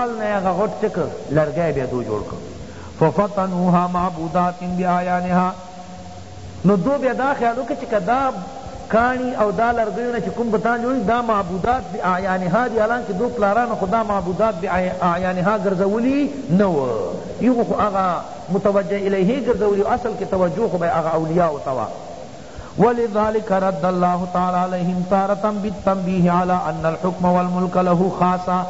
کال نه یې هغه غوټ څه کړ لرګی یې بیا دو جوړ کړ ففتنوها معبودات باعیانها نو دو بیا دا خیال وکړ چې که دا کاڼي او دا لرګیونه چې کوم بتان جوړ دا معبودات باعیانها دي حالانکه دو پلارانو خو دا معبودات باعیانها ګرځولي نه و یو خو هغه متوجه الیه ګرځولي اصل کې توجه خو به هغه اولیاء ته وه ولذلک رد الله تعالی علیهم تارة بالتنبیه علی ان الحکم والملک له خاصة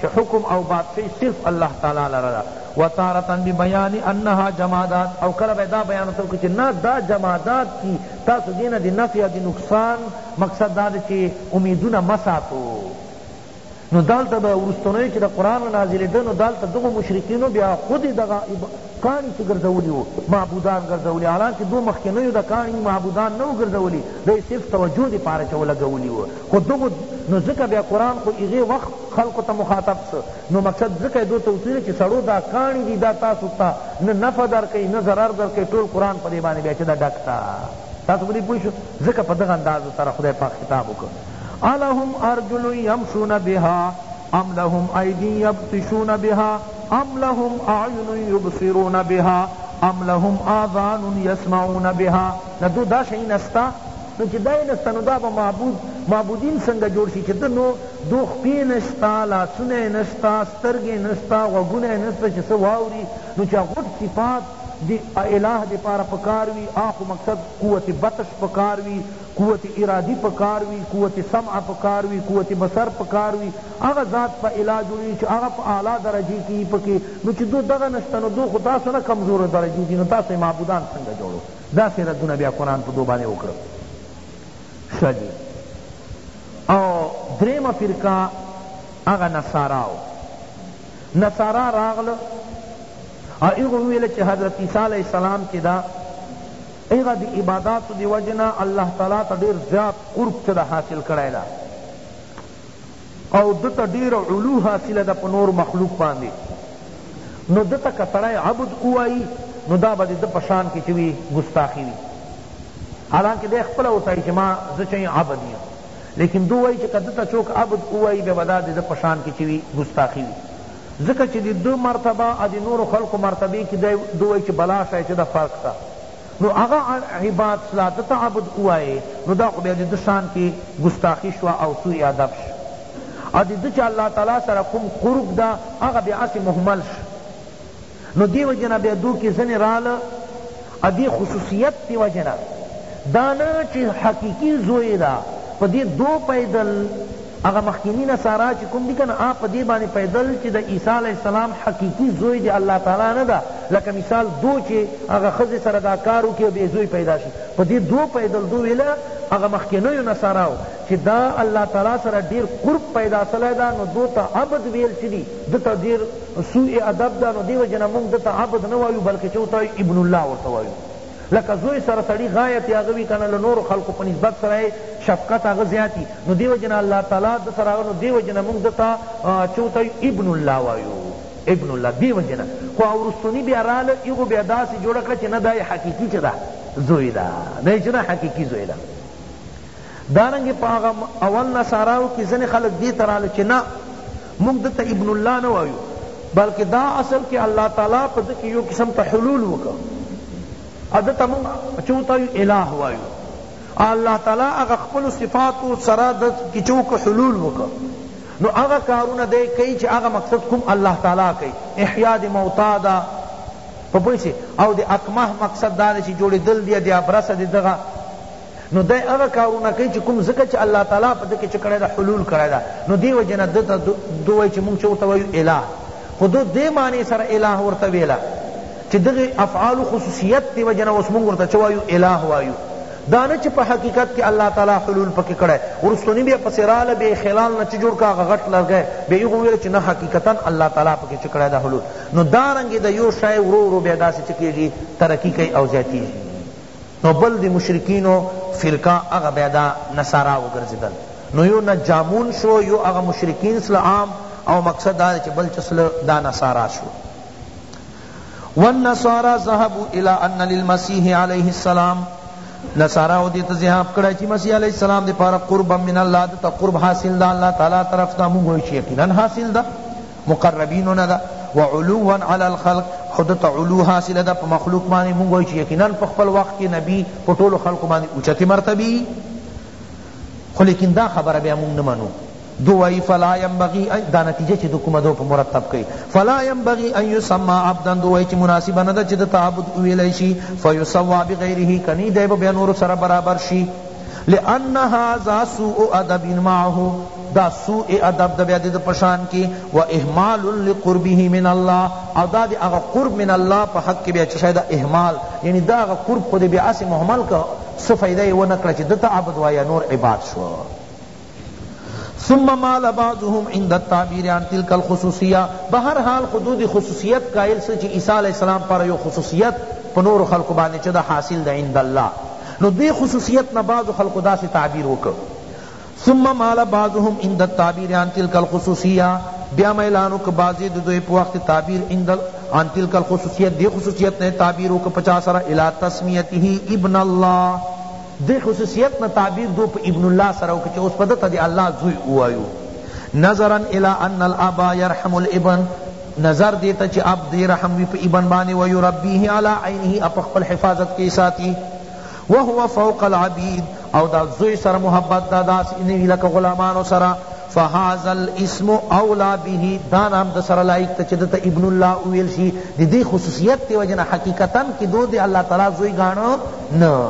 چه حکم او بادشاہی صرف الله تعالی لره ده وتارة ببیان انها جمادات او کله به دا بیان ورته وکړي چه نه دا جمادات دی تاسو دینه د نفع او د نقصان مقصد دا ده چه امیدونه مه ساتو نو دلته به وروستنیو چې د قرآن نازلېده نو دلته دغو مشرکینو بیا خود دغه کاڼي چې ګرځولي وو معبودان ګرځولي حالانکه دو مخکینیو د کاڼي معبودان نه وو ګرځولي دی صرف توجه دپاره چې ولګولي وو خو دغو نو ځکه بیا قرآن خو هغې وخت خلقو ته مخاطب سه نو مقصد ځکه یې دو ته وتلي چې سړو دا کاڼي دي دا تاسو ته نه نفع درکوي نه ضرر درکوي ټول قرآن په دې باندې بیا چې دا ډک تا تاسو په دې پوه شو ځکه په دغه اندازو سره خدای پاک خطاب وکړ الهم ارجل یمشون بها ام لهم ایدی یبطشون بها ام لهم اعین یبصرون بها ام لهم آذان یسمعون بها نه دو دا شئی نستا نو چی دای نستا نو دا به معبود معبودین سنگه جوړ شی چی دنو دو خپی نستا لاسونه نستا سترګی نستا غوږونه نستا چی سه واوری نو چی غټ صفات دی الہ دی پاره پکار وی آخو مقصد قوت بطش پکار وی قوت ارادی پکار وی قوت سمع پکار وی قوت بصر پکار وی هغه ذات په اله جوړیږی چی هغه په اعلی درجه کی یی پکی نو چی دو دغه نشته نو دو خو تاسو نه کمزور درجو دی نو تاسو یی معبودان څنګه جوړو داسی ردونه بیا قرآن په دو باندی وکړل شه جی او دریمه فرقه هغه نصاراو نصارا راغله او ایغو ویل چی حضرت عیسی علیہ السلام چی دا هغه د عباداتو دی وجه نه الله تعالی ته ډیر زیات قرب چه ده حاصل کړی ده او ده ته ډیر علو حاصل ده په نور مخلوق باندې نو ده ته که سړی عبد ووایی نو دا به د پشان کې چوي ګستاخی وي حالانکه د خپل اوسای چې ما زه چي عبد یم لیکن دو وای چې کده ته چوک عبد اوای به ودا د پشان کې چوي ګستاخی وي ځکه چه د ده مرتبه او د نورو خلقو مرتبه کی دی ده وایی چه بلا شای چه ده فرق شته نو هغه عباد صلاح ده ته عبد ووایی نو دا خو بیا د ده شان کی ګستاخی شوه او سوء ادب شو او د ده چه الله تعالی سره کوم قرب ده هغه بیا هسی مهمل شو نو دی وجه نه بیا دو کی ځنی راله ادی خصوصیت دی وجه نه دانه چی حقیقی زوی دا په دی دو پیدل اغه مخکینی نصارا چی کوم دی کنه اپ دی باندې پیدل چی د عیسی علیہ السلام حقیقی زوی دی الله تعالی نه دا لکه مثال دو چی اغه خزه سره دا کارو کې به زوی پیدا شي په دی دو پیدل دو ویلا اغه مخکینی نصارا چی دا الله تعالی سره ډیر قرب پیدا سره دا نو دو ته عبد ویل چی دی دته ډیر سوء ادب ده نو دی وجه نه موږ دته عبد نه وایو بلکه چه ورته وایو ابن الله ورته وایو لکه زوی سره سړی غایت هغه وی کنه له نورو خلقو په نسبت سره شفقت هغه زیاتی نو دی وجه نه الله تعالی د سره هغه نو دی وجه نه موږ دته چه ورته وایو ابن الله وایو ابن الله دی وجه نه خو ورستونی بیا راله ایغو بیا داسې جوړه کړه چې نه دا حقیقي چې ده زوی ده نه چې نه حقیقي زوی ده دارنګې په هغه اول نصاراو کې ځینې خلک دې ته راله چې نه موږ ده ته ابن الله نه وایو بلکه دا اصل کې الله تعالی په ده کې یو قسم ته حلول وکړ او ده ته موږ چو ته الٰه وایو الله تعالی هغه خپل صفاتو سره د کیچو کو حلول وکړ نو هغه کارونه دی کوي چې هغه مقصد کوم الله تعالی کوي احیا د موتا دا په پوه او د اکمه مقصد دا چې جوړېدل دی د ابرسه د دغه نو دی هغه کارونه کوي چې کوم ځکه چې الله تعالی په ده کې چې کړی ده حلول کړی ده نو دې وجې نه ده ته دو وایي چې مونږ چې ورته وایو اله خو دو دې معنی سره اله ورته ویله چې دغه افعال خصوصیت دې وجې نه اوس مونږ ورته چې وایو اله وایو دا نه چې په حقیقت کې الله تعالی حلول پکې کړی ورستونی بیا پسې راله بیا خلال نه چې جوړ کا هغه غټ لرګی بیا یې وویل چې نه حقیقتا الله تعالی پکې چې کړی ده حلول نو دارنګې د یو شی ورو ورو بیا داسې چې کېږي ترقي کوي او زیاتېږي نو بل دی مشرکینو فرقه هغه بیا دا نصارا وګرځیدل نو یو نجامون شو یو هغه مشرکین سل عام او مقصد دا چې بل چسل دا نصارا شو والنصارى ذهبوا الى ان للمسيح عليه السلام نصارا او دیت ذهاب کړه چې مسیح علیہ السلام دی پاره قرب من الله ته قرب حاصل ده الله تعالی طرف ته موږ شي یقینا حاصل ده مقربینو نه ده وعلوا علی الخلق او ده ته علو حاصله ده په مخلوق باندې مونږ وایو چې یقینا په خپل وخت کې نبی په ټولو خلقو باندې اوچتې مرتبې خو لیکن دا خبره بیا مونږ نه منو دو وی فلا ينبغي دا نتیجه چې د کومه دو په مرتب کوي فلا ينبغي ان يسمى عبدا دو وی چې مناسب نه ده چې د تعبد ویلی شي فيسوا بغیره کني دی به بیا نور سره برابر شي لان هذا سوء ادب معه دا سوء ادب دا بیا دد پشان کی و اهمال لقربه من الله او دا دی اغا قرب من الله پا حق کی بیا چی شاید اهمال یعنی دا اغا قرب خود بیا اسی محمل که سو فیدہ ونکڑا چی دتا عبد وایا نور عباد شو ثم مال بعضهم عند التعبیر عن تلك الخصوصیہ بہر حال خدود خصوصیت قائل سے چی عیسی علیہ السلام پر یو خصوصیت پنور خلق باندې چدا حاصل دا عند اللہ نو دی خصوصیت نہ بعض خلق دا سے تعبیر وکر ثم مال بعضهم عند التعبیر عن تلك الخصوصیہ بیا میلانو ک بعضی دو دوی پوخت تعبیر عند عن تلك الخصوصیت دی خصوصیت نے تعبیر وکر پچا سرا الی تسمیته ابن اللہ دې خصوصیت نه تعبیر دو په ابن الله سره وکړو چې اوس په ده ته د الله زوی ووایو نظرا الی ان الاب یرحم الابن نظر دیتا چی اب دی رحم وی پا ابن بانی و یربیه علی عینه اپ خپل حفاظت کی ساتی وهو فوق العبید او دا زوی سر محبت دا داس انوی لک غلامانو سرا فهذا الاسم اولی به دا نام ده سره لایق ده چه ده ته ابن الله وویل شی د دی خصوصیت دی وجه نه حقیقتا که دو دی الله تعالی زوی ګاڼه نه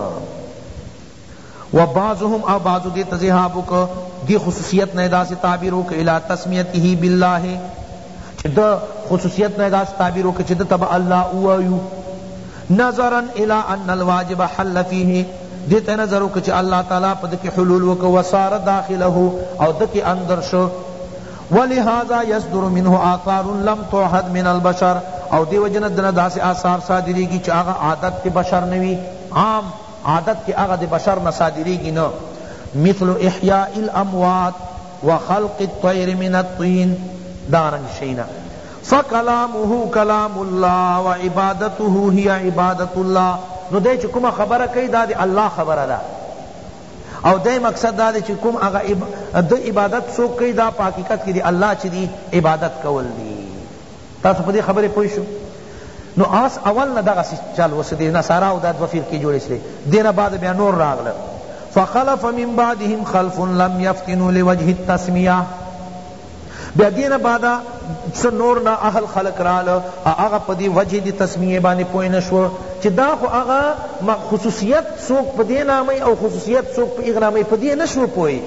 وبعضهم او بعضو دی تذهاب وک دی خصوصیت نه داسې تعبیر وک الی تسمیته بالله چه ده خصوصیت نه داسې تعبیر وک چه ده تب الله وایو نظرا الی ان الواجب حل فیه دې ته نظر وکړه چې الله تعالی په دې کې حلول وکړ وصار داخله او دې کې اندر شو ولهذا يصدر منه آثار لم توحد من البشر او دی وجنه دنه داسې آثار صادریږي چې هغه عادت کې بشر نه وي عام عادت کې هغه د بشر نه صادریږي نه مثل احیاء الاموات وخلق الطیر من الطین دارنگ شینا فکلامه کلام الله وعبادته هی عبادت الله نو دی چی کومه خبره کئی دا دی الله خبره ده او دی مقصد دا دی چی کوم اغا د عبادت سوک کئی دا پا حقیقت کی دی الله چی دی عبادت کول دی تاسو په دې خبرې پوه شو نو اس اول نه دغه چل وس دې نصارا او د دوه فرقې جوړې شلې دینه بعد بیا نور راغله فخلف من بعدهم خلف لم يفتنوا لوجه التسميه بیا دین بعد څه نور نا اهل خلق رال او هغه په دی وجه دی تسمیه باندې پوه نه شو چې دا خو هغه خصوصیت څوک په دی نامه او خصوصیت څوک په هغه نامه په دی نه شو پوه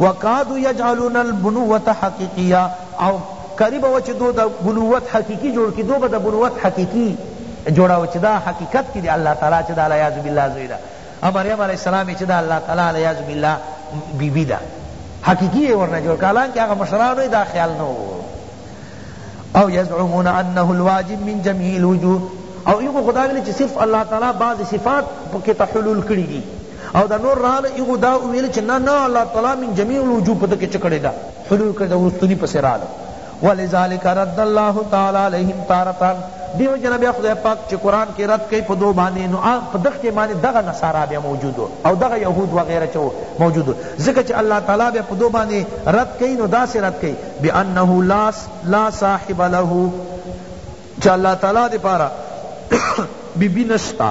وکادو یجعلون البنوة حقیقیه او قریب و چې دو د بنوت حقیقی جوړ کی دو به د بنوت حقیقی جوړاو چې دا حقیقت کې دی الله تعالی چې دا لا یاذ بالله زوی ده او مریم علیه السلام یې چه د الله تعالی علیاذ بالله بی بی ده حقیقی یې ورنه جوړ کړ حالانکه هغه مشرانو یې دا خیال نه وو او یزعمون انه الواجب من جميع الوجوه او ایغو خدا ویلی چه صرف اللہ تعالی بعض صفات پکی تا حلول کری دی او دا نور رحال ایغو دا ویلی چه نا نا اللہ تعالی من جميع الوجوه پتا که چکڑی دا حلول کری دا ورستونی پسی رالو ولذلک رد الله تعالی علیهم تارة دی وجنه بیا خدای پاک چی قرآن کی رد کئی په دو باندی نو آن په دغ ټیم باندی دغه نصارا بیا موجود وو او دغه یهود وغیره چه وو موجود وو ځکه چی الله تعالی بیا په دو باندی رد کئی نو داسی رد کئی بانه لا لا صاحب له چی الله تعالی دی پاره بی بی نشته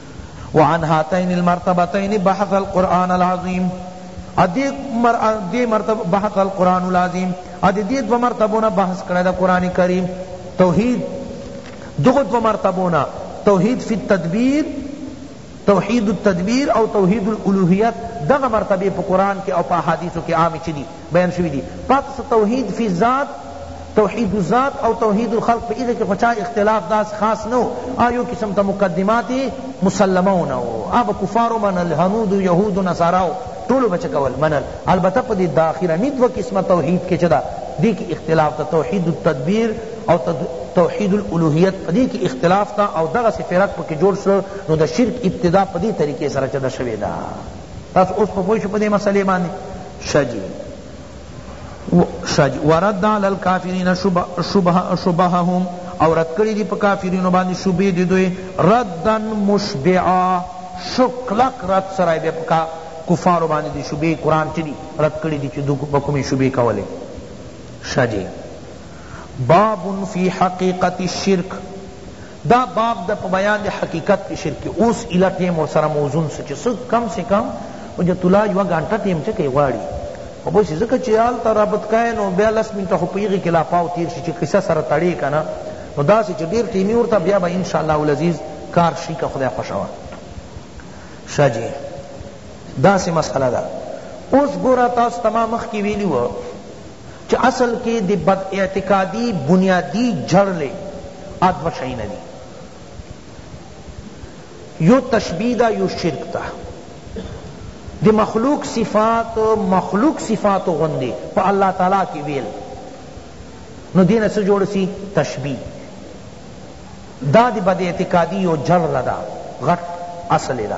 وعن هاتین المرتبتین بحث القرآن العظیم ادی مر ادی مرتبه بحث القرآن العظیم ادی دی دو مرتبونا بحث کرے دا قرآن کریم توحید دو دو مرتبونا توحید فی التدبیر توحید التدبیر او توحید الالوہیت دغه مرتبه په قرآن کې او په احادیثو کې عام چدي بیان شوی دی پس توحید فی الذات توحید الذات او توحید الخلق په ایده کی خو چا اختلاف داس خاص نو آیو قسم تا مقدمات مسلمه نو اب کفار منل هنود یهود و نصاراو ټولو بچ کول منل البته په دې داخله نی دو قسمه توحید کې چدا دې کې اختلاف ته توحید التدبیر او توحید الالوهیت په دې کې اختلاف ته او دغه سي فرق په کې جوړ شو نو د شرک ابتدا په دې طریقې سره چدا شوی دا تاسو اوس په پوه شو په دې مسلې باندې شه جی شج ورد علی الکافرین شبههم او رد کړی دی په کافرینو باندې شبهه دی دوی ردا مشبعا شکلک رد سره بیا په کفار باندې دی شبهه قران چې دی رد کړی دی چې دوی په کومې شبهه کولې شجی باب فی حقیقت الشرک دا باب د په بیان د حقیقت په شرک کی اوس ایله ټیم ورسره موزون سو چی څه کم سے کم حجت الله یوه ګانټه ټیم چه کئ غواړی خو بس ځکه چی هلته رابط کئ نو بیا لس منټه خو په هغی کی لا پاو تیر شی چی قصه سره تړی کنه نو داسی چی ډیر ټیمی ورته بیا به ان شاء الله العزیز کار شی که خدای خوښه وه شه جی داسی مسئله ده اوس ګوره تاسو ته ما مخکی ویلی وه چه اصل کی دی بد اعتقادی بنیادی جڑ لے آ دو شئینا دی یو تشبیح دا یو شرک تا دی مخلوق صفات مخلوق صفات غندے پا اللہ تعالی کی ویل نو دین سے جوڑ سی تشبیح دا دی بد اعتقادی یو جڑ لدا غٹ اصل دا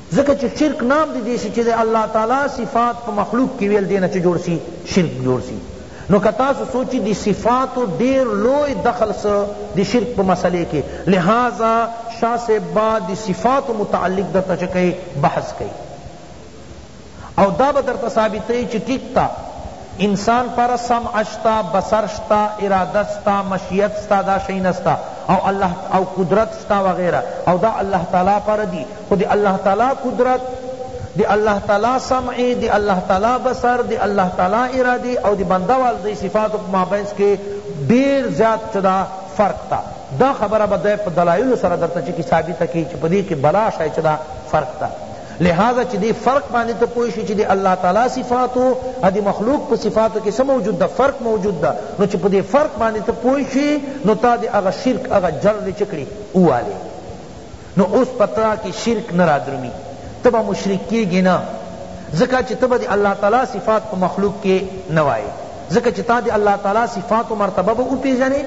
ځکه چه شرک نام دی دیسی چه دی الله تعالی صفات په مخلوق کی ویل دینه چه جوړ سی شرک جوړ سی نو که تاسو سوچی دی صفاتو ډیر لوی دخل سه دی شرک په مسئله کی لہذا شاہ صاحب با دی صفاتو متعلق درته چه کئی بحث کئی او دا به درته ثابتوی چی ټیک تا انسان پر سمع شته بصر شته اراده شته مشیت شته دا شیونه شته او الله او قدرت شته وغیره او دا الله تعالی پر دی خو دی الله تعالی قدرت دی الله تعالی سمع دی الله تعالی بصر دی الله تعالی ارادی او دی بنده والزی صفات په مابینس کې ډیر زیات چدا فرق تا دا خبره به په دلایل سره درته چې ثابته کی چې په دې کې بلا شای چدا فرق تا لهذا چی دی فرق باندی ته پوه شی چی دی الله تعالی صفاتو او دی مخلوق په صفاتو کی څه موجود ده فرق موجود ده نو چی په دی فرق باندی ته پوه شی نو تا دی هغه شرک هغه جرړی چه کړی ووالی نو اوس په تا کی شرک نه رادرومی ته به مشرک کیږی نه ځکه چی ته به دی الله تعالی صفات په مخلوق کی نه وای ځکه چی تا دی الله تعالی صفات و مرتبه به وپیژنی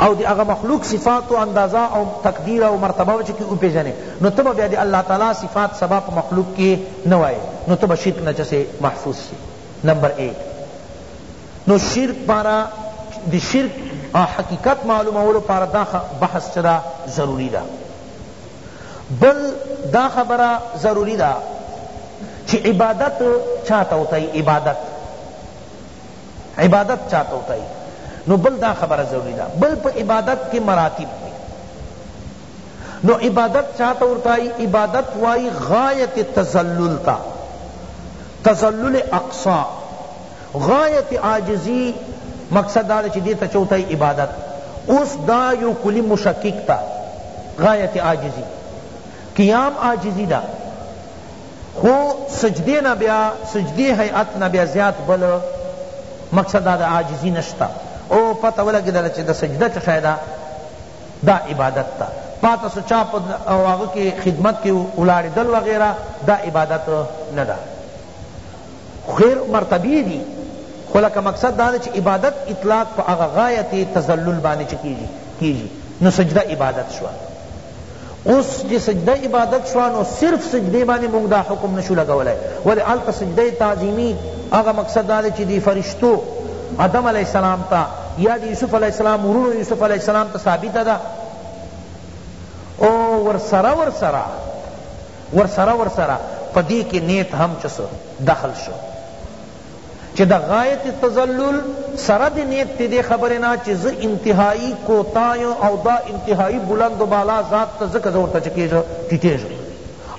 او د هغه مخلوق صفات او اندازه او تقدیر او مرتبه به چکه وپیژنې نو ته به بیا د الله تعالی صفات سبا په مخلوق کی نه وایې نو ته به شرک نه چسې محفوظ شې نمبر ایک نو شرک پارا د شرک حقیقت معلومولو پارا دا بحث چدا ضروری دا بل دا خبره ضروری دا چی عبادت چاہتا ہوتا ہے عبادت عبادت چاته ہوتا ہے نو بل دا خبر ضروری دا بل پا عبادت کے مراتب دے نو عبادت چاہتا ہوتا ہے عبادت وائی غایت تزلل تا تزلل اقصا غایت عاجزی مقصد دا چی دیتا چوتا ہے عبادت اس دا یو کلی مشکک تا غایت عاجزی قیام عاجزی دا خو سجدې نه بیا سجدې هیئت نه بیا زیات بل مقصد دا ده عاجزی نشته او پته ولګیدله چی دا سجده چه شی ده دا عبادت ده پاته سو چا په هغه کی خدمت کی ولاړېدل وغیره دا عبادت نه ده خیر مرتبی دی خو لکه مقصد دا ده چی عبادت اطلاق په هغه غایت تذلل باندې چه کیږي کیږي نو سجده عبادت شوه اوس چی سجده عبادت شوا نو صرف سجدی باندې مونږ دا حکم نشو لګولای ولی هلته سجده تعظیمی هغه مقصد دا دی چی دی فرشتو آدم علیہ السلام تا یا دی یوسف علیہ السلام ورونو یوسف علیہ السلام تا ثابت دا او ورسرا ورسرا ورسرا ورسرا پدی کی نیت هم چس دخل شو چی د غایت تذلل سره دی نیت تی دی خبری نه چی زه انتهایی کوتا یم او دا انتهایی بلند و بالا ذات ته ځکه زه ورته چه کیږی ټیټیږم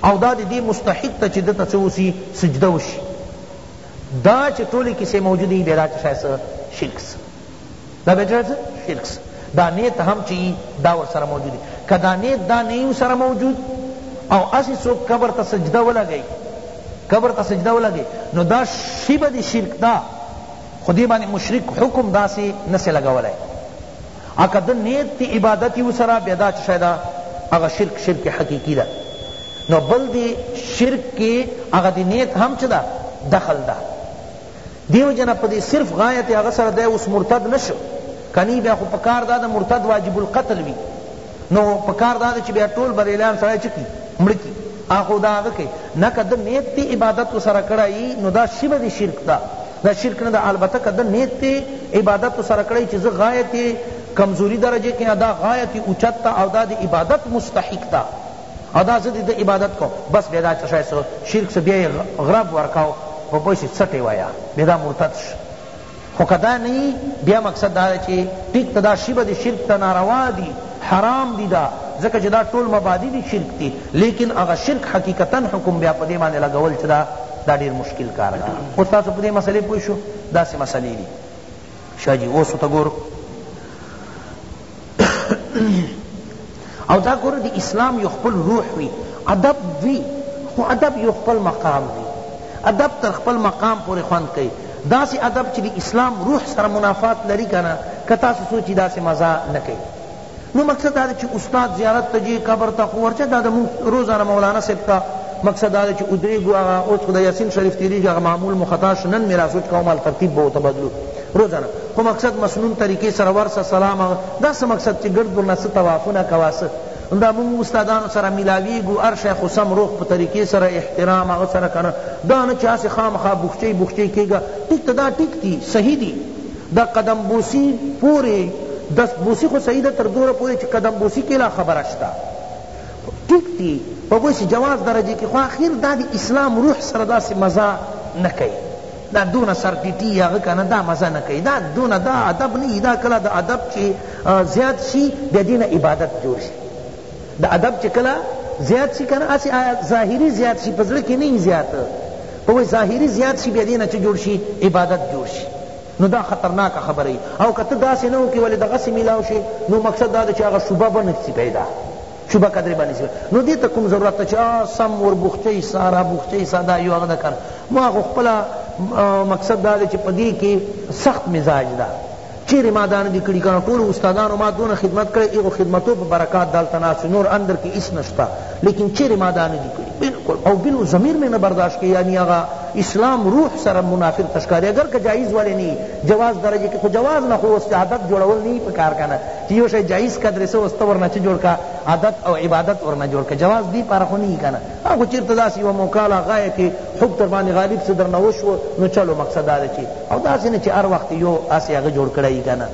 او دا دی دی مستحق ته چی ده ته څه وسی سجده وشی دا چی ټولی کیسه موجودی بیا دا چی شاید څه شرک سی دا بیا چه شرک سه دا نیت هم چی دا ور سره موجود دی که دا نیت دا نئی ور سره موجود او اسی سوک قبر تا سجدہ ولگئی قبر تا سجدہ ولگئی نو دا شیبہ دی شرک دا خودی بانی مشرک حکم دا سی نسی لگولائی اکا دا نیت تی عبادتی و سرا بیدا چی شایدہ اگا شرک شرک حقیقی دا نو بل دی شرک کی اگا دی نیت ہم چی دا دخل دا دیو جنا په دی صرف غایت هغه سره دی اوس مرتد نشو کنی بیا خو پکار دا د مرتد واجب القتل وی نو پکار دا چې بیا ټول بریلیان سره چکی مړکی اخو دا هغه کی نه کد نیت تی عبادت سره کړای نو دا شی به شرک دا دا شرک نه دا البته کد نیت تی عبادت سره کړای چې زه غایت کمزوری درجه کې ادا غایت اوچت او دا د عبادت مستحق تا او دا زه دی ده عبادت کوم بس بیا دا چه شای سو شرک سو بیا یی غرب ورکاو په پوه شی څټی ویا بیا دا مرتد شو خو که دا نه یی بیا مقصد دا ده چه ټیک ته دا شیبه دی شرک ته ناروا دی حرام دی دا ځکه چه دا ټول مبادی دی شرک تی لیکن هغه شرک حقیقتا حکم بیا په دی باندې لګول چه دا دا ډیر مشکل کار دی اوس تاسو په دی مسئله پوه شو داسی مسئله دی شاه جی اوس ته ګورو او دا ګوره د اسلام یو خپل روح وي ادب وي خو ادب یو خپل مقام وي ادب تر خپل مقام پورې خوند کوي داسې ادب چې د اسلام روح سره منافات لري کنه که تاسو سوچي داسې مزه نه کوي نو مقصد دا ده چی استاد زیارت ته جی قبر ته خو ورچه دا ده مونږ روزانه مولانا صاحب ته مقصد دا ده چی ادریږو هغه اوس خو د یاسین شریف تیریږي هغه معمول مو خطا شو نن می را سوچ کوم هلته ترتیب به ورته بدلو روزانه خو مقصد مسنون طریقې سره ورسه سلام هغه دا څه مقصد چی ګرد ورنه څه طوافونه کوه څه دا مونږ استادانو سره ملاویږو هر شی خو سم روغ په طریقې سره احترام هغه سره کنه دا نه چی هسې خامخا بوخچۍ بوخچۍ کېږه ټیک ته دا ټیک دي صحیح دي د قدم بوسی پوری دست بوسی خو صحیح ده تر دوره پوری چی قدم بوسی کی لا خبره شته خو ټیک دی په بوسی جواز درجه کی خو اخیر دا دی اسلام روح سره داسی مزه نه کئی دا دونه سر ټیټی هغه کنه دا مزه نه کئی دا دونه دا ادب نه دا کله دا ادب چی زیاد شی بیا دینه عبادت جوړ شی دا ادب چه کله زیات شي کنه اسی آیا ظاهری زیات شي په زړه کې نه زیات او ظاهری زیات شي بیا دینه چه جوړ شي عبادت جوړ شي نو دا خطرناک خبره ای او کته دا سه نو کې ولې دغه سه ملاو شي نو مقصد دا چې هغه شوبه بنه سی پیدا شوبه قدر باندې سی نو دې ته کوم ضرورت ته چې سم ور بوختي سارا بوختي ساده یو هغه کار ما خو خپل مقصد دا چې پدې کې سخت مزاج ده چیری ما دا ندی کړی کنه ټولو استادانو ما دونه خدمت کړی ایغو خدمتو په برکات دالته ناست یو نور اندر کی هیڅ نشته لیکن چیری ما دا ندی کړی بلکل او بلو ضمیر می نه برداشت کی یعنی هغه اسلام روح سره منافق ته ښکاری اگر که جایز ولی نه یی جواز درجه کی خو جواز نه خو اوس عادت جوړول نه یی پکار کنه چی یو شی جایز قدر سه اوس ته ورنه چه جوړ کا عادت او عبادت ورنه جوړ که جواز دی پاره خو نه یی کنه ها خو چیرته داسی یوه موکه لا غایه چی حب در باندی غالب څه درنه وشو نو چلو مقصد داده چی او داسی نه چی هر وخت یو هسی هغه جوړ کړه یی کنه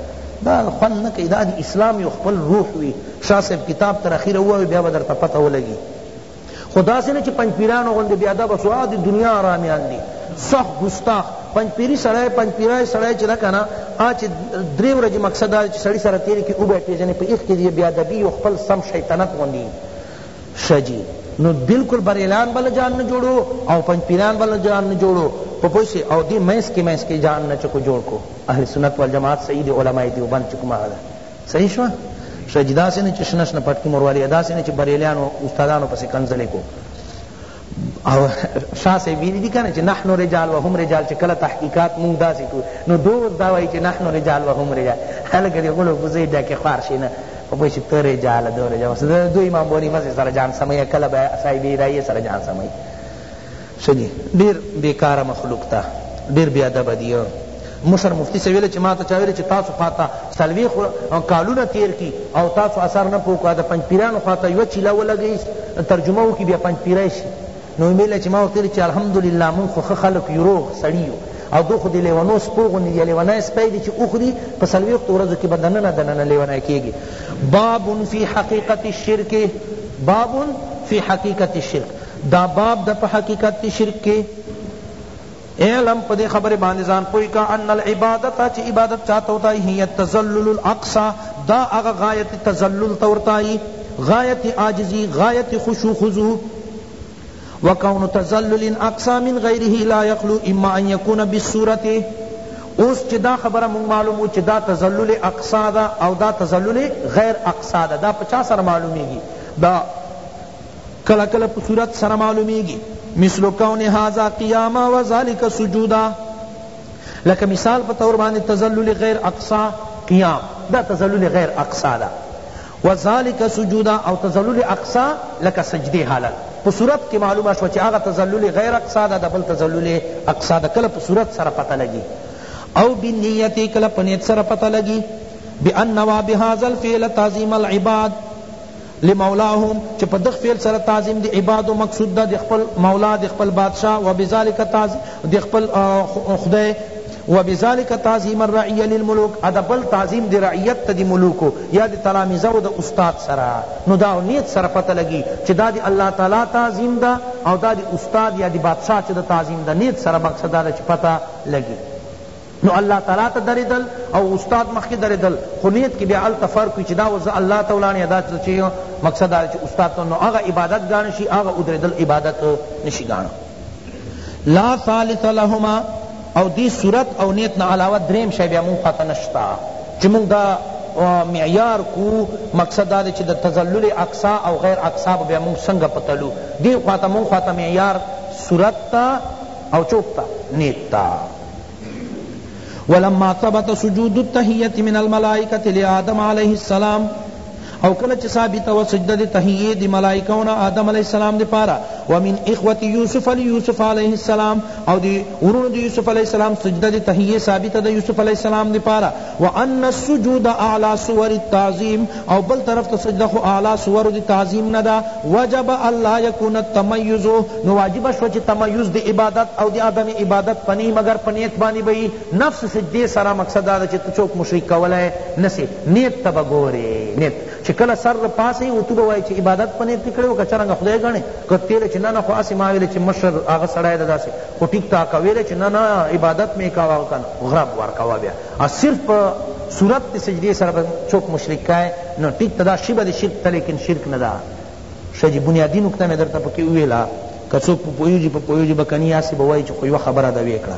دا خوند نه کوي دا د اسلام یو خپل روح وي شاه صاحب کتاب تر اخیره ووایي بیا به درته پته ولګي خو داسې نه چې پنجپیرانو غوندې بې ادبه سو د دنیا ارامیان دي سخت ګستاخ پنجپیری سړی پنجپیرای سړی چې ده که نه آ چې درې ورځې مقصد دا چې سړي سره تېرې کړي وبه یې پېژنې په ایخ کې بې ادبي یو خپل سم شیطنت غوندې ښه جی نو بلکل بریلیان به له جان نه جوړو او پنج پیران به له جان نه جوړو په پوه شوی او دی منځ کی منځ کی جان نه چکو جوړ کو اهل سنت والجماعت صحیح دی علماء دیوبند چی کوم هغه ده صحیح شو ښه جی داسی نه چی شنه شنه پټکی موروالی داسی نه چی بریلیانو استادانو پسی کنځلی کو او شاه صاحب ویلی دی کنه چه نحن رجال و هم رجال چه کله تحقیقات مونږ داسی کو نو دوز دا وای چه نحن رجال و هم رجال هلکه دی غلو بوزی دا که خوار شی نه او بش ته رجال دو رجال وس دو امام بونی مزه سره جان سمای کله به صاحب رای سره جان سمای شدی ډیر بیکار مخلوق تا ډیر بی ادب دی مشر مفتی صاحب ویل چی ما ته چا ویل چی تاسو خواته څلوېښت کالونه تیر کی او تاسو اثر نه پوه که د پنج پیرانو خواته یوه چیله ولګی ترجمه وکی بیا پنج پیری شی نو وی ویل چی ما ورته ویل چی الحمدلله مونږ خو ښه خلک یو روغ سړی یو او دو خو د لیونو سپو غوندی دی لیونی سپی دی چی وخوری په څلوېښتو ورځو کی به دننه دننه لیونی کیږی باب فی حقیقت الشرک باب فی حقیقت الشرک دا باب د په حقیقت شرک کی اعلم په دې خبرې باندې ځان پوه کړه ان العبادت چې عبادت چاته وتای هي التذلل الاقصى دا هغه غایت تذلل ته ورتای غایت عاجزی غایت خشوع خضوع وکون تذلل اقصى من غیره لا یخلو اما ان یکون بالصورت اوس چې دا خبره مونږ معلومو چې دا تذلل اقصا دا او دا تذلل غیر اقصا دا دا په چا سره معلومیږي دا کله کله په صورت سره معلومیږي مثل کون هذا قیاما و ذلک سجودا لکه مثال په طور باندې تذلل غیر اقصا قیام دا تذلل غیر اقصا دا و ذلک سجودا او تذلل اقصا لکه سجدی حالت په صورت کې معلومه شو چې هغه تذلل غیر اقصا ده د بل تذلل اقصا ده کله په صورت سره پته لګي او بنیت کله په نیت سره پته لګي بان نوا بهذا الفعل تعظیم العباد لمولاهم چه په دغ فعل سره تعظیم د عبادو مقصود ده د خپل مولا د خپل بادشاہ و بذلک تعظیم د خپل خدای و بذلک تعظیم الرعیه للملوک ادا بل تعظیم د رعیت ته د ملوکو یا د تلامذه و د استاد سره نو دا نیت سره پته لگی چه دا د الله تعالی تعظیم ده او دا د استاد یا د بادشاہ چه د تعظیم ده نیت سره مقصد دا چه پته لگی نو الله تعالی ته درېدل او استاد مخکې درېدل خو نیت کې بیا هلته فرق وي چې دا اوس زه الله ته ولاړ یا دا چې مقصد دا چې استاد ته نو هغه عبادت ګاڼه شي هغه ودرېدل عبادت نشي ګاڼه لا ثالث لهما او دی صورت او نیت نه علاوه دریم شی بیا مونږ خاطر نشتا چې مونږ دا معیار کو مقصد دا چې د تزلل اقصا او غیر اقصا بیا مونږ څنګه پتلو دی خاطر مونږ خاطر معیار صورت تا او چوک تا نیت تا ولما ثبت سجود التحیت من الملائکت لآدم علیہ السلام او کله چې ثابت و سجده د تحیه د ملائکونه آدم علیہ السلام دی پاره ومن اخوت یوسف علی یوسف علیہ السلام او دی ورونو د یوسف علیہ السلام سجده د تحیه ثابت د یوسف علیہ السلام دی پاره وان السجود اعلی صور التعظیم او بل طرف ته سجده خو اعلی صور دی تعظیم نه ده وجب الا یکون التمیز نو واجب شو چی تمیز دی عبادت او دی عدم عبادت پنی مگر پنیت بانی بئی نفس سجدی سرا مقصد دا چی تو چوک مشرک کولای نسی نیت تبا گوری نیت چی کلا سر پاسی او تو بوائی چی عبادت پنیت کڑی و کچرنگ خدای گنی کتیل چی نن خو اسی ماویل چی مشر آغا سڑای دا داسی خو ټیک ټاک ویل چه نه نه عبادت می کاوه کن غرب ورکاوه بیا او صرف په صورت تی سجدی سره به څوک مشرک کای نو ټیک ته دا شی به شرک ته لیکن شرک ندا شه جی بنیادی نکته می درته پکی وویلا که څوک په پوهیږی په پوهیږی به کنی هسی به وایی چه خو یوه خبره ده وی کړه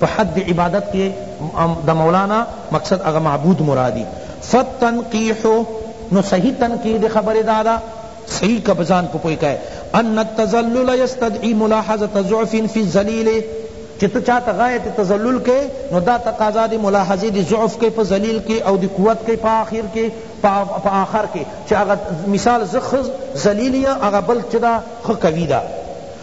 په حد د عبادت کښې د مولا نه مقصد هغه معبود مرادی فالتنقیح نو صحیح تنقیح د خبر دا دا صحیح کب ځان په پوی کئ ان التذلل یستدعی ملاحظه ضعف فی الذلیل چی تو چاہتا غایت تذلل کے نو دا تقاضا دی ملاحظی دی ضعف کے پا ذلیل کے او دی قوت کے پا آخر کے پا آخر کے چی اغا مثال زخ ذلیل یا اغا بل چی دا خ قوی دا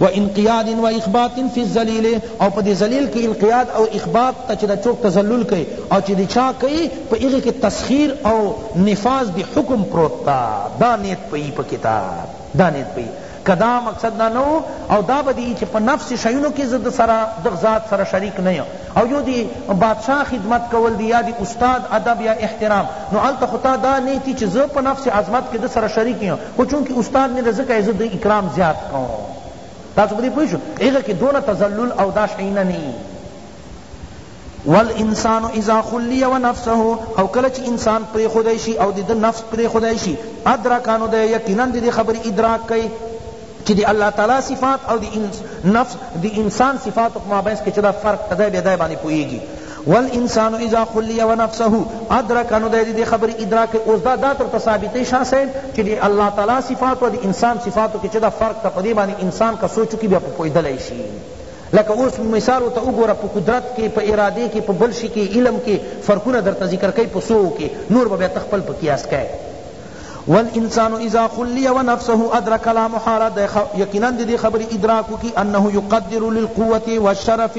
و انقیاد و اخبات فی الذلیل او په دی ذلیل کی انقیاد او اخبات ته چه دا چوک تذلل کئ او چه دی چا کئ په هغه کی تسخیر او نفاذ دی حکم پروت تا دا نیت پئ په کتاب دا نیت پئ که دا مقصد دا نه وو او دا به دی چه په نفس شیونو کی زه دسره دغ ذات سره شریک نه یم او یو دی بادشاہ خدمت کول دی یا دی استاد ادب یا احترام نو هلته خو تا دا نیت چه زه په نفس عظمت کی دسره شریک یم خو چونکه استاد نه ده ځکه یې زه د اکرام زیات کوم تاسو په دې پوه شو هغه کې دونه تذلل او دا شیونه نه والانسان اذا خلی و نفسه او کله چې انسان پرې خدای شي او د نفس پرې خدای شي ادرکانو د یقینا د خبرې ادراک کوي چې د الله تعالی صفات او د نفس د انسان صفات په مابین کې چې دا فرق دی بیا دی باندې پوهیږي والانسان اذا خلی و نفسه ادرک نو دی دی خبری ادراک کئی اوس دا دا تر ته ثابتی شاه صاحب چی دی الله تعالی صفات و دی انسان صفاتو کی چی دا فرق تا پدی باندی انسان که سوچو کی بیا په پویدلی شی لکه اوس مثال ورته وګوره په قدرت کې په ارادې کې په بل شي کې علم کې فرقونه درته ذکر کوي په سوو کې نور به بیا ته خپل په قیاس کوې والانسان اذا خلی ونفسه ادرک لا محاله یقینا دې خبرې ادراکو کې انه یقدر للقوة والشرف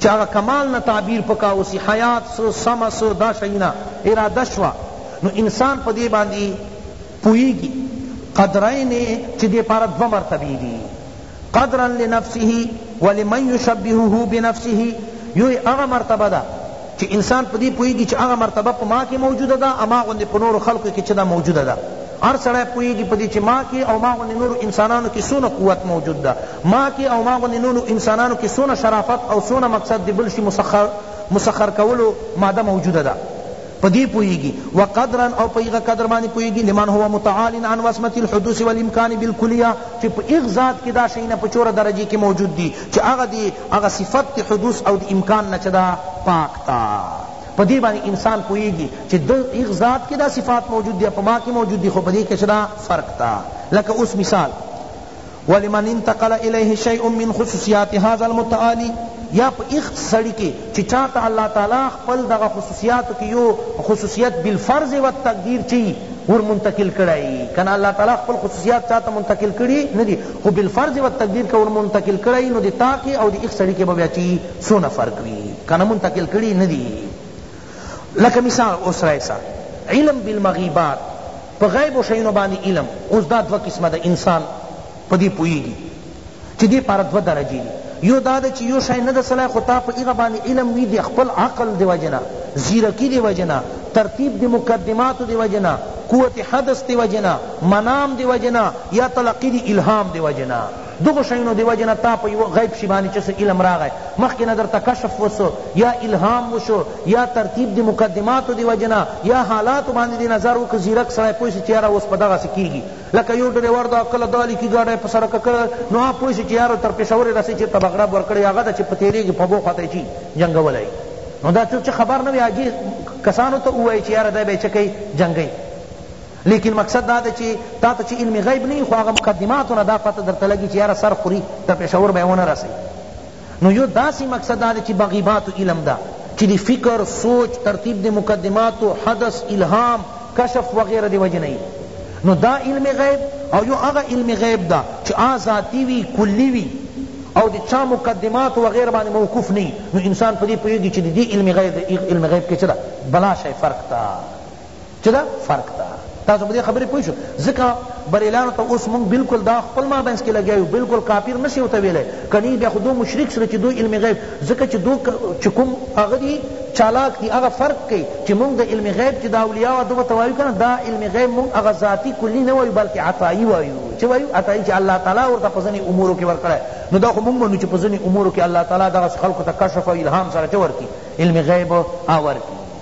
چه هغه کمال نه تعبیر پکاو سی حیات سو سمع سو دا شیونه اراده شوه نو انسان په دی باندی پوهیږی قدرین چه دی پاره دوه مرتبی دی قدرا لنفسه ولمن یشبهه بنفسه یو هغه مرتبه ده چه انسان په دې پوهیږي چه هغه مرتبه په ما کې موجوده ده هما غوندې په نورو خلقو کې چه دا موجوده ده هر سړی پوهیږي په دې چه ما کې او ما غوندې نورو انسانانو کې څونه قوت موجود ده ما کې او ما غوندې نورو انسانانو کې څونه شرافت او څونه مقصد د بل شي مسخر مسخر کولو ماده موجوده ده په دې پوهیږي وقدرا او په هغه قدر باندې پوهیږي لمن هو متعال عن وصمت الحدوث والامکان بالکلیه چې په هغه ذات کې دا شیونه په چوره درجه کې موجود دي چه هغه دی هغه صفت دی حدوث او دی امکان نه چه ده پاک تا په دی باندی انسان پوهیږی چه ده هغ ذات کی دا صفات موجود دی او په ما کی موجود دی خو په دی کښی ده فرق تا لکه اوس مثال ولمن انتقل الیه شیء من خصوصیات هذا المتعالی یا په هغ سړی کی چی چاته الله تعالی خپل دغه خصوصیاتو کی یو خصوصیت بالفرض والتقدیر چی ور منتقل کړی کنه الله تعالی خپل خصوصیات چاته منتقل کړی ندی خو بالفرض والتقدیر که ور منتقل کړی نو دی تا کی او دی ایخ سړی کی به بیا چی څونه فرق وی کنه منتقل کړی ندی لکه مثال اوس رایسا علم بالمغیبات په غیبو شیونو باندی علم اوس دا دوه قسمه ده انسان پدی پوهیږی چی دی پاره دوه درجی دی یو دا ده چی یو شای نه دسلای خو تا په هغه باندی علم وی دی خپل عقل دی وجی نه زیرکی دی وجی نه ترتیب دی مقدماتو دی وجی نه قوت حدس دی وجی نه منام دی وجی نه یا تلقی دی الهام دی وجی نه دغو شیونو دی وجی نه تا په یو غیب شی باندی چه څه علم راغی مخکی نه درته کشف وسو یا الهام وشو یا ترتیب دی مقدماتو دی وجی نه یا حالاتو باندی دی نظر وکړ زیرک سړی پوه سی چه یاره اوس په دغسی کیږی لکه یو ډریور دا کله دا لیکي ګاډی په سړک کړ نو هغه پوه شي چې یاره تر پېښورې رسي چېرته به غړپ ورکړي هغه ده چې په تېرېږي په بو خواته یې چی جنګولی نو دا څوک چې خبر نه وي عاجز کسانو ته ووایي چې یاره دی به یې څه کوي جنګوي لیکن مقصد دا ده چې تا ته چې علم غیب نه وي خو هغه مقدماتو نه دا پته درته لګي چې یاره سر خوري تر پېښور به یې ونه رسوي نو یو داسی مقصد دا دی چی بغیباتو علم دا چی دی فکر، سوچ، ترتیب دی مقدماتو، حدث، الہام، کشف وغیرہ دی وجی نه یی نو دا علم غیب او یو هغه علم غیب دا چی آ ذاتی وی کلی وی او دی چا مقدماتو وغیرہ باندی موقوف نه یی نو انسان پدی پوهیږی چی دی دی علم غیب دی هغه علم غیب کی چه دا بلا شی فرق تا چه دا فرق ده تاسو په دې خبرې پوه شو ځکه بریلیانو ته اوس مونږ بالکل دا خپل مابینځ کې لګیا یو بالکل کافر نشی ورته ویلی که نه بیا خو دوی مشرک شول چې دوی علم غیب ځکه چې دوی چې کوم هغه دي چالاک دي هغه فرق کوي چې مونږ د علم غیب چې د اولیاء دوی ورته وایو کنه دا علم غیب مونږ هغه ذاتی کلی نه وایو بلکې عطایی وایو چې وایو عطایی چې الله تعالی ورته په ځینې امورو کې ورکړی نو دا خو مونږ منو چې په ځینې امورو کې الله تعالی دغسې خلکو ته کشف او الهام سره چه ورکړي علم غیب ورکړي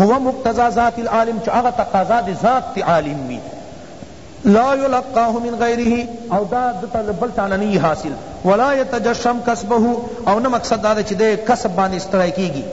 هو مقتضی ذات العالم چه هغه تقاضا د ذات د عالم وی لا یلقاه من غیره او دا دته له بل چا نه نه حاصل ولا یتجشم کسبه او نه مقصد دا ده چه دی کسب باندې ستړی کیږي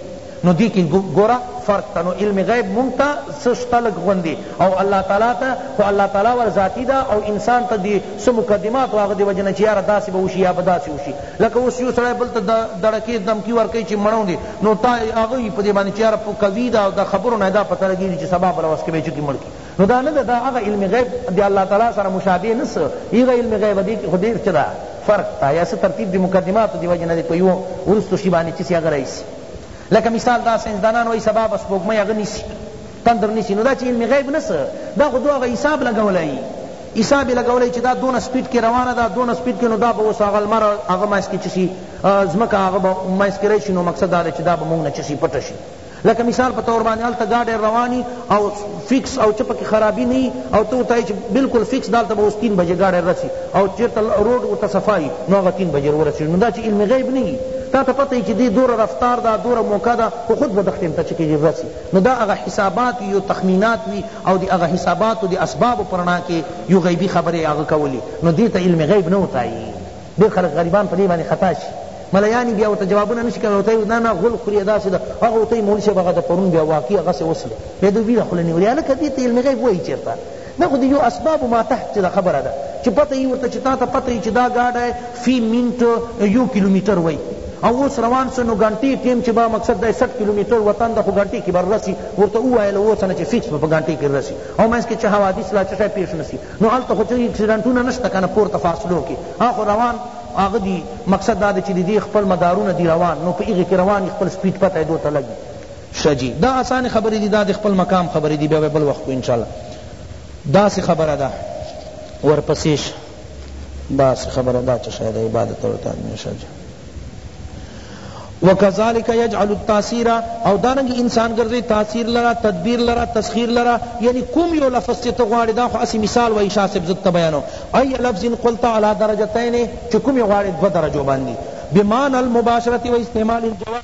نو دی کی گورا فرق تا نو علم غیب مونگ تا سشتا لگ غندی او اللہ تعالی تا خو اللہ تعالی ور ذاتی دا او انسان تا دی سو مقدمات واغ دی وجنہ چیار دا سی بوشی یا بدا سی وشی لکه اوس يو سړی بل ته د دړکې دمکی ورکوي چي مړون دي نو تا هغه وي په دې باندې چي ياره کوي دا او د خبرو نه يې دا پته لګېږي چي سبا بل وخت کي به يې چکي مړ کړي نو دا نه ده دا هغه علم غيب د الله تعالی سره مشابه نه سه هغه علم غيب دې کي خو ډېر څه ده فرق تا يا څه ترتيب د مقدماتو د وجې نه دې په يوه وروستو شي باندې چي سي هغه رايسي لکه مثال دا ساينسدانان وايي سبا به سپوږمۍ هغه نيسي تندر نيسي نو دا چي علم غيب نه سه دا خو دو هغه حساب لګولی حساب یې لګولی چې دا دونه سپیډ کې روانه ده دونه سپیډ کې نو دا به اوس هغه لمر هغه منځ کې چسي ځمکه هغه به منځ کې راشي نو مقصد دا دی چې دا به موږ نه چسي پټه شي لکه مثال په طور باندې هلته ګاډی رواني او فکس او چې پکې خرابي نه او ته ورته چې بالکل فکس دالته به اوس تین بجې ګاډی رسي او چېرته روډ ورته صفا وي نو هغه تین بجې ورسي نو دا چې علم غیب نه وي تا ته پته چې دې دوره رفتار ده دوره موقع ده خو خود به دغه ټیم ته چې کېږي رسي نو دا هغه حسابات وي او تخمینات وي او د هغه حساباتو د اسبابو په رڼا کې يو غيبي خبرې يې هغه کولې نو دې ته علم غيب نه وتايي ډېر خلک غريبان په دې باندې خطا شي ملايان يې بيا ورته جوابونه نه شي کولی ورته وايي نه نه غول خوري داسې ده هغه ورته وايي مولوي صاحب هغه د پرون بيا واقعي هغسې وسله بيا دوی بيا خوله نيولې هلکه دې ته علم غيب وايي چېرته دا خو د یو اسباب ما تحت چې دا خبره ده چې پته یې ورته چې تا ته پته یې چې دا ګاډی فی منټ یو کیلومتر وایي او اوس روان سه نو ګنټی ټیم چی به مقصد ده سټ کیلومیټر وطن ده خو ګنټی کی به رسی ورته ووایه له اوسه نه چی فیکس به په ګنټی کی رسی او منځ کی چه حوادث لا چه شای پیش نسی نو هلته خو چه ایکسیډنټونه نشته کنه پورته فاصلو کی هغه خو روان هغه دی مقصد دا ده چی ددی خپل مدارونه دی روان نو په هغی کی روان یی خپل سپیډ پته یی دوته لګی شه جی دا اسانی خبری دی دا دی خپل مقام خبری دی بیا به بل وخت کو انشاءالله داسی خبره ده ورپسی شه داسې خبره ده چې شاید عبادت او اطاعت نه شي وکذالک یجعل التاثیر او دارنګ انسان ګرځي تاثیر لرا تدبیر لرا تسخیر لرا یعنی کوم یو لفظ چې ته غواړې دا خو اسی مثال وای شاه صاحب زت بیانو ای لفظ قلت علی درجتین چې کوم یو غواړې دو درجو باندې بمان المباشرت و استعمال الجواب